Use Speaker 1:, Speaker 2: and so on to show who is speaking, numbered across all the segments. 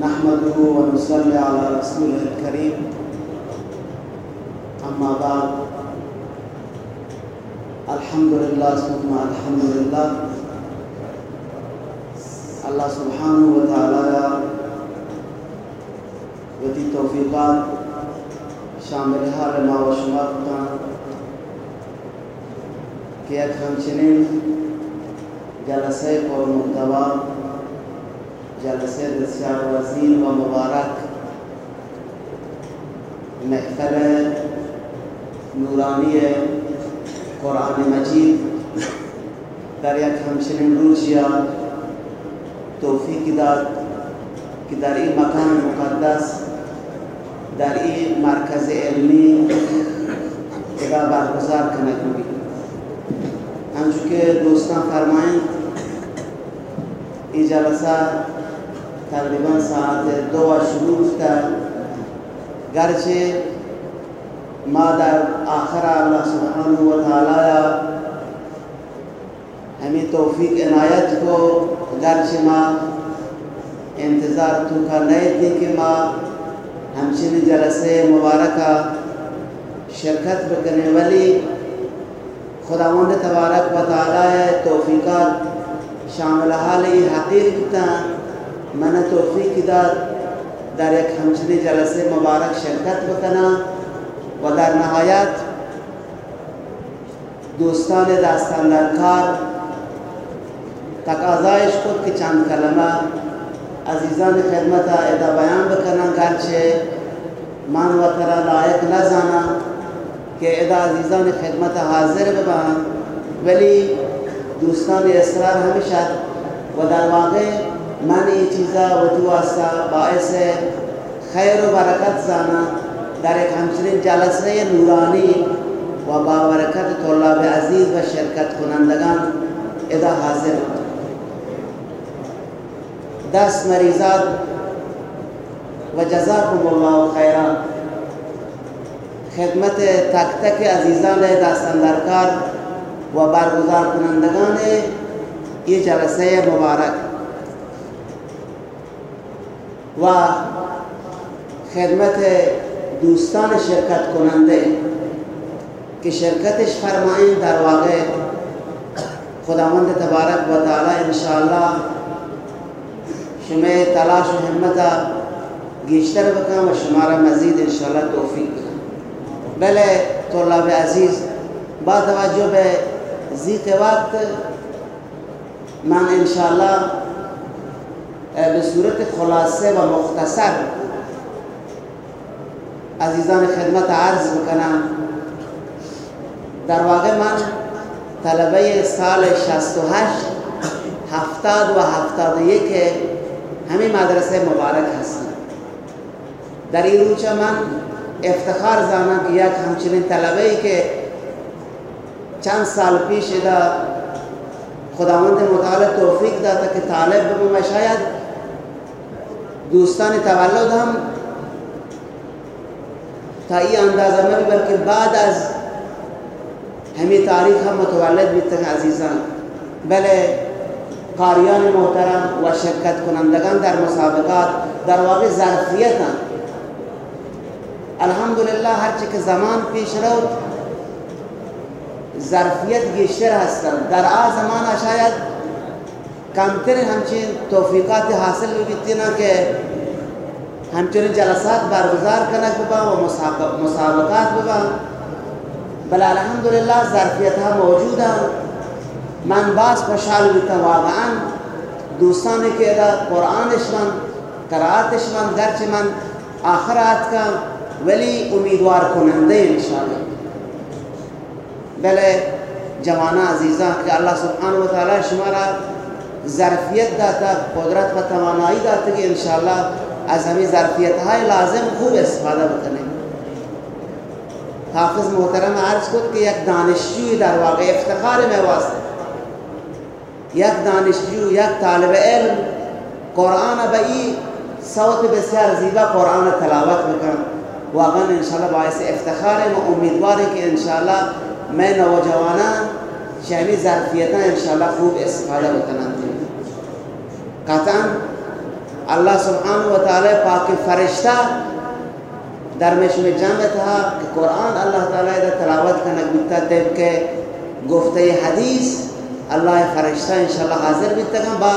Speaker 1: نحمده ونصلي على رسوله الكريم. أما بعد الحمد لله ثم الحمد لله الله سبحانه وتعالى ودي توفيقات شاملها لنا وشمارتنا في أكثر جلسات ومؤتمرات جلسه پر بسیار وزین و مبارک محفل نورانی قرآن مجید در یک همچنین روزیا توفیق داد که در این مکان مقدس، در این مرکز علمی اگه برگزار کنه کنید همچون که دوستان فرمایند این جلسه تقریباً ساعت دو شروع کرد گرچه ما در آخر الله سبحانه و تعالی ہمیں توفیق عنایت کو گرچہ ما انتظار تو کا نئے تھی کہ ما ہمچنی جلسے مبارکہ شرکت بکنے والی خداوند تبارک و تعالی توفیقات شامل حالی حقیر کتا من توفیق داد، در یک همچنین جلسه مبارک شرکت بکنم و در نهایت دوستان داستان در کار تقاضایش خود که چند کلمه عزیزان خدمت ادا بیان بکنم، گرچه من و ترا لایق نزانم که ادا عزیزان خدمت حاضر ببن ولی دوستان اسرار ہمیشہ و در واقع من یہ چیزا و تو باعث خیر و برکت زانا. در ایک ہمچنین جلسه نورانی و بابرکت طلاب عزیز و شرکت کنندگان ادا حاضر دس مریضات و جزاکم الله خیران خدمت تک تک عزیزان داستان درکار و برگزار کنندگان، یہ جلسه مبارک. و خدمت دوستان شرکت کننده که شرکتش فرمائیں در واقع خداوند تبارک و تعالی انشاءاللہ شما تلاش و همت گیشتر بکن و شما را مزید انشاءاللہ توفیق بله طلاب عزیز، با توجه به ذیق وقت، من انشاءالله به صورت خلاصه و مختصر. عزیزان خدمت عرض بکنم در واقع من طلبه سال 68 هفتاد و هفتاد و یک همین مدرسه مبارک هستم. در این روچه من افتخار زانم که یک همچنین طلبه ای که چند سال پیش دا خداوند متعال توفیق داتا که طالب بمو شاید دوستان تولد هم تا ای اندازه مبی بلکه بعد از همین تاریخ هم متولد بیتن عزیزان. بله قاریان محترم و شرکت کنندگان در مسابقات در واقع ظرفیت هم الحمدلله هرچی که زمان پیش رو ظرفیت گیشتر هستند در آ زمان شاید کمتر همچین توفیقات حاصل بیتینا که همچنین جلسات برگزار کنک ببا و مسابقات ببا. بل الحمدلله ظرفیت ها موجود هم من باز خوشحال بیتم واقعا. دوستانی که ادا قرآنش من، قرآتش من گرچه من آخرات کا ولی امیدوار کننده انشاءاللہ. بله جوانہ عزیزان کہ اللہ سبحانہ و تعالی شما را ظرفیت داتا قدرت و توانائی داتا کہ انشاءاللہ از ہمیں ظرفیت های لازم خوب استفاده بکنیم. حافظ محترم عرض کد کہ یک دانشجوی در واقع افتخار میں واسطه یک دانشجو، یک طالب علم قرآن بئی صوت بسیار زیبا قرآن تلاوت بکن واقعا انشاءاللہ باعث افتخار و امیدوار ہے کہ انشاءاللہ میں نوجوانان شہمی ظرفیتاں انشاءاللہ خوب استفادہ بکنن قطعا اللہ سبحانہ و تعالی پاک فرشتہ درمش میں جمع تھا کہ قرآن اللہ تعالی دا تلاوت کنک بیتا دیب کے گفته حدیث اللہ فرشتہ انشاءاللہ حاضر بیتا کن با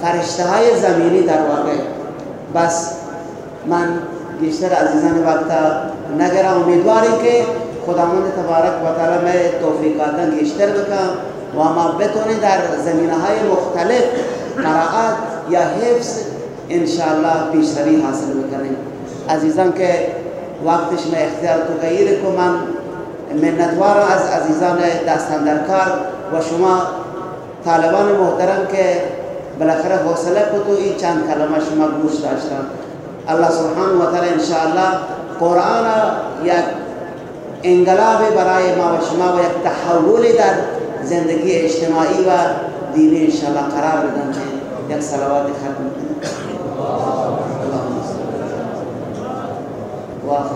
Speaker 1: فرشتہ ہاں های زمینی در واقع بس من بیشتر عزیزان وقتا نگرا امیدواری که خداوند تبارک و تعالی میں توفیقاتا گیشتر بکن و ما بتونی در زمینه های مختلف قرائات یا حفظ انشاءاللہ پیشتری حاصل بکنیم عزیزان که وقتش میں اختیار تو غیر کو من منتوار از عزیزان دستان در کار و شما طالبان محترم که بالاخره حوصله کو تو این چند کلمه شما گوش داشتن. اللہ سبحانه و تعالی انشاءاللہ قرآن یک انقلاب برای ما و شما و یک تحول در زندگی اجتماعی و دینی انشاءالله قرار بدن که یک صلوات ختم کنه و آخر